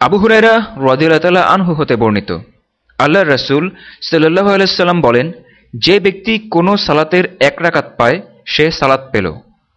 আবু হুরাইরা রদিয়াল্লাহ আনহু হতে বর্ণিত। আল্লাহ রসুল সাল্লাহ আলাইসাল্লাম বলেন, যে ব্যক্তি কোনো সালাতের এক রাকাত পায়, সে সালাত পেল।